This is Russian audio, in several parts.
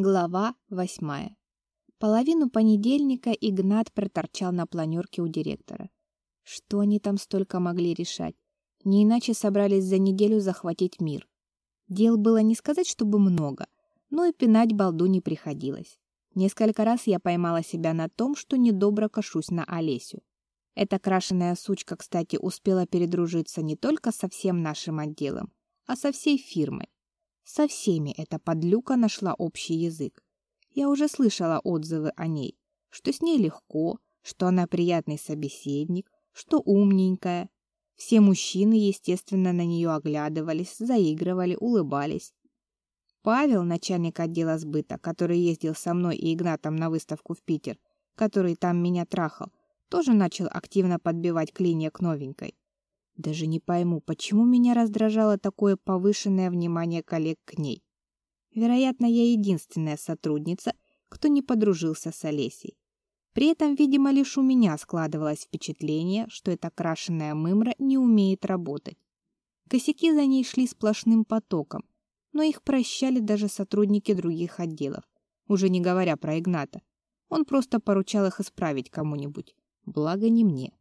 Глава восьмая. Половину понедельника Игнат проторчал на планерке у директора. Что они там столько могли решать? Не иначе собрались за неделю захватить мир. Дел было не сказать, чтобы много, но и пинать балду не приходилось. Несколько раз я поймала себя на том, что недобро кашусь на Олесю. Эта крашеная сучка, кстати, успела передружиться не только со всем нашим отделом, а со всей фирмой. Со всеми эта подлюка нашла общий язык. Я уже слышала отзывы о ней, что с ней легко, что она приятный собеседник, что умненькая. Все мужчины, естественно, на нее оглядывались, заигрывали, улыбались. Павел, начальник отдела сбыта, который ездил со мной и Игнатом на выставку в Питер, который там меня трахал, тоже начал активно подбивать клинья к новенькой. Даже не пойму, почему меня раздражало такое повышенное внимание коллег к ней. Вероятно, я единственная сотрудница, кто не подружился с Олесей. При этом, видимо, лишь у меня складывалось впечатление, что эта крашеная мымра не умеет работать. Косяки за ней шли сплошным потоком, но их прощали даже сотрудники других отделов, уже не говоря про Игната. Он просто поручал их исправить кому-нибудь, благо не мне.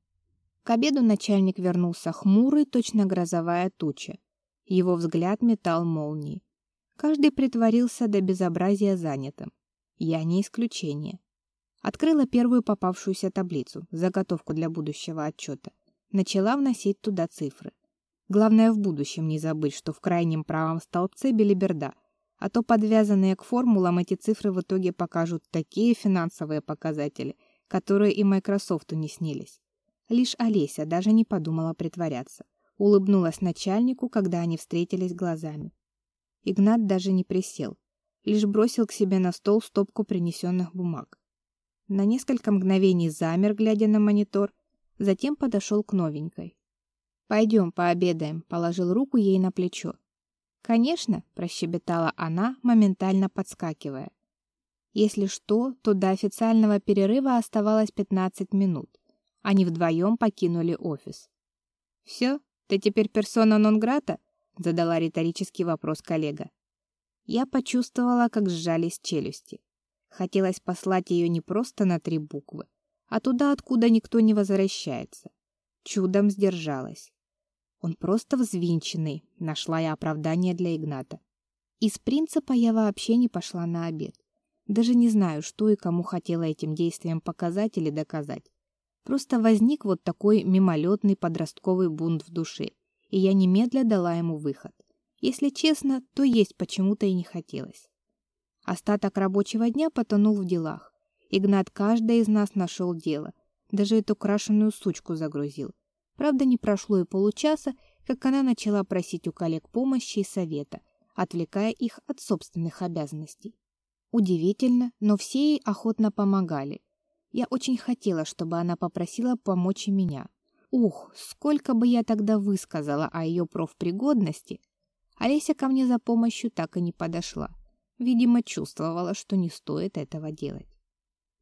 К обеду начальник вернулся хмурый, точно грозовая туча. Его взгляд метал молнии. Каждый притворился до безобразия занятым. Я не исключение. Открыла первую попавшуюся таблицу, заготовку для будущего отчета. Начала вносить туда цифры. Главное в будущем не забыть, что в крайнем правом столбце белиберда, а то подвязанные к формулам эти цифры в итоге покажут такие финансовые показатели, которые и Майкрософту не снились. Лишь Олеся даже не подумала притворяться. Улыбнулась начальнику, когда они встретились глазами. Игнат даже не присел, лишь бросил к себе на стол стопку принесенных бумаг. На несколько мгновений замер, глядя на монитор, затем подошел к новенькой. Пойдем пообедаем, положил руку ей на плечо. Конечно, прощебетала она, моментально подскакивая. Если что, то до официального перерыва оставалось 15 минут. Они вдвоем покинули офис. Все, ты теперь персона нон-грата? задала риторический вопрос коллега. Я почувствовала, как сжались челюсти. Хотелось послать ее не просто на три буквы, а туда, откуда никто не возвращается. Чудом сдержалась. Он просто взвинченный, нашла я оправдание для Игната. Из принципа я вообще не пошла на обед. Даже не знаю, что и кому хотела этим действием показать или доказать. Просто возник вот такой мимолетный подростковый бунт в душе, и я немедля дала ему выход. Если честно, то есть почему-то и не хотелось. Остаток рабочего дня потонул в делах. Игнат каждый из нас нашел дело, даже эту крашеную сучку загрузил. Правда, не прошло и получаса, как она начала просить у коллег помощи и совета, отвлекая их от собственных обязанностей. Удивительно, но все ей охотно помогали, я очень хотела, чтобы она попросила помочь и меня. Ух, сколько бы я тогда высказала о ее профпригодности. Олеся ко мне за помощью так и не подошла. Видимо, чувствовала, что не стоит этого делать.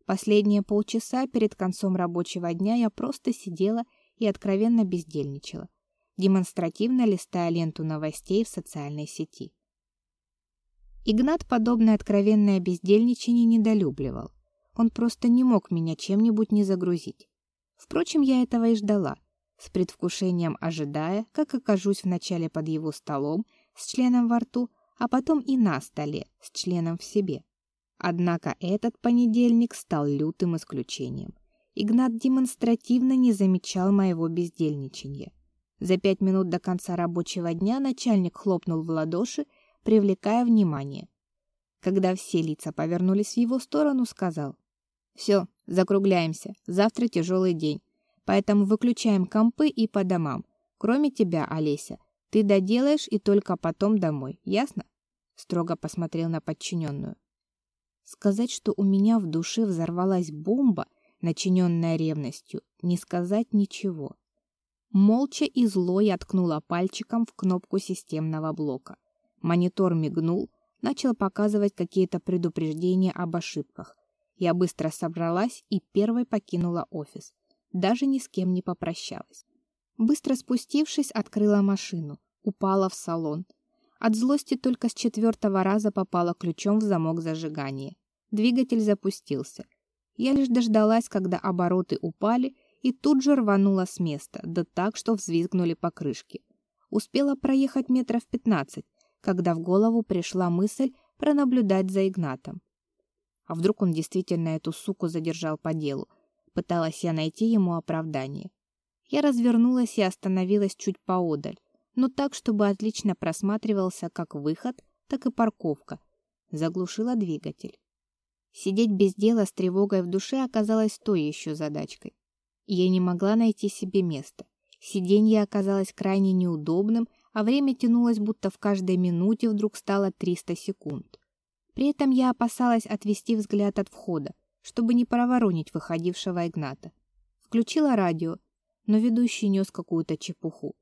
Последние полчаса перед концом рабочего дня я просто сидела и откровенно бездельничала, демонстративно листая ленту новостей в социальной сети. Игнат подобное откровенное бездельничание недолюбливал. Он просто не мог меня чем-нибудь не загрузить. Впрочем, я этого и ждала, с предвкушением ожидая, как окажусь вначале под его столом с членом во рту, а потом и на столе с членом в себе. Однако этот понедельник стал лютым исключением. Игнат демонстративно не замечал моего бездельничания. За пять минут до конца рабочего дня начальник хлопнул в ладоши, привлекая внимание. Когда все лица повернулись в его сторону, сказал: все, закругляемся. Завтра тяжелый день. Поэтому выключаем компы и по домам. Кроме тебя, Олеся. Ты доделаешь и только потом домой. Ясно? Строго посмотрел на подчиненную. Сказать, что у меня в душе взорвалась бомба, начиненная ревностью, не сказать ничего. Молча и зло я ткнула пальчиком в кнопку системного блока. Монитор мигнул, начал показывать какие-то предупреждения об ошибках. Я быстро собралась и первой покинула офис, даже ни с кем не попрощалась. Быстро спустившись, открыла машину, упала в салон. От злости только с четвертого раза попала ключом в замок зажигания. Двигатель запустился. Я лишь дождалась, когда обороты упали, и тут же рванула с места, да так, что взвизгнули покрышки. Успела проехать метров пятнадцать, когда в голову пришла мысль пронаблюдать за Игнатом. А вдруг он действительно эту суку задержал по делу? Пыталась я найти ему оправдание. Я развернулась и остановилась чуть поодаль, но так, чтобы отлично просматривался как выход, так и парковка. Заглушила двигатель. Сидеть без дела с тревогой в душе оказалось той еще задачкой. Я не могла найти себе места. Сиденье оказалось крайне неудобным, а время тянулось, будто в каждой минуте вдруг стало 300 секунд. При этом я опасалась отвести взгляд от входа, чтобы не проворонить выходившего Игната. Включила радио, но ведущий нес какую-то чепуху.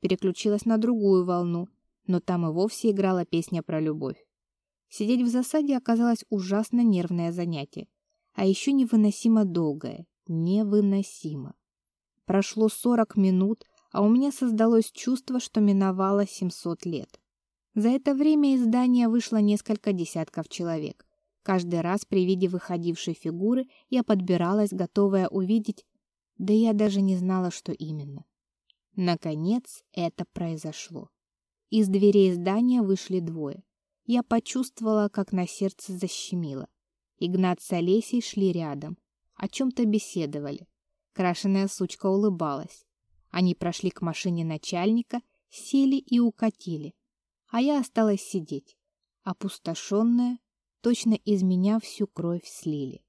Переключилась на другую волну, но там и вовсе играла песня про любовь. Сидеть в засаде оказалось ужасно нервное занятие, а еще невыносимо долгое, невыносимо. Прошло 40 минут, а у меня создалось чувство, что миновало 700 лет. За это время из здания вышло несколько десятков человек. Каждый раз при виде выходившей фигуры я подбиралась, готовая увидеть, да я даже не знала, что именно. Наконец это произошло. Из дверей здания вышли двое. Я почувствовала, как на сердце защемило. Игнат с Олесей шли рядом, о чем то беседовали. Крашеная сучка улыбалась. Они прошли к машине начальника, сели и укатили. А я осталась сидеть, опустошенная, точно из меня всю кровь слили.